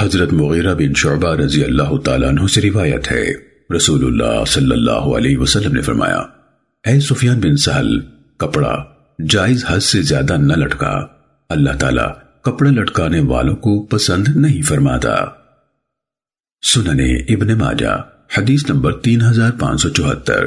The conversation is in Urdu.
حضرت مغیرہ بن شعبہ رضی اللہ تعالیٰ عنہ سے روایت ہے۔ رسول اللہ صلی اللہ علیہ وسلم نے فرمایا، اے سفیان بن سہل، کپڑا جائز حد سے زیادہ نہ لٹکا۔ اللہ تعالیٰ کپڑے لٹکانے والوں کو پسند نہیں فرماتا۔ سننے ابن ماجہ، حدیث نمبر تین ہزار پانچ سو چوہتر۔